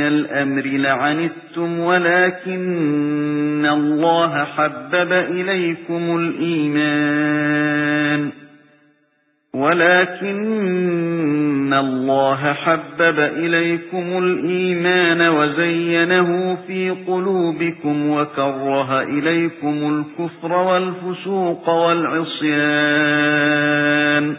الأمر لعنتم ولكن الله حبب إليكم الإيمان ولكن الله حبب إليكم الإيمان وزينه في قلوبكم وكره إليكم الكفر والفسوق والعصيان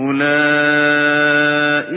أولئك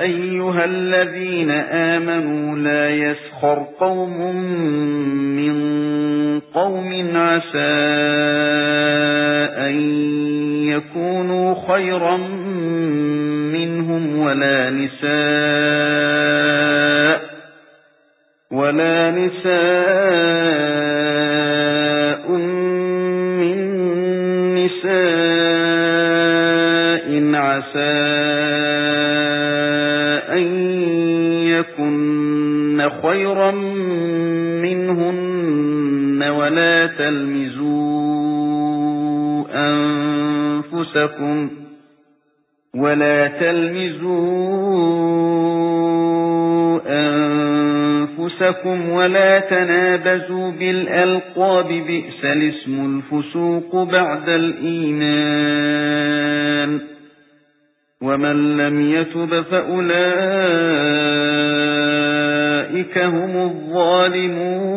أيها الذين آمنوا لا يسخر قوم من قوم عسى أن يكونوا خيرا منهم ولا نساء ولا نساء خيرا منهن ولا تلمزوا أنفسكم ولا تلمزوا أنفسكم ولا تنابزوا بالألقاب بئس الاسم الفسوق بعد الإيمان. ومن لم يتب فأولئك هم الظالمون.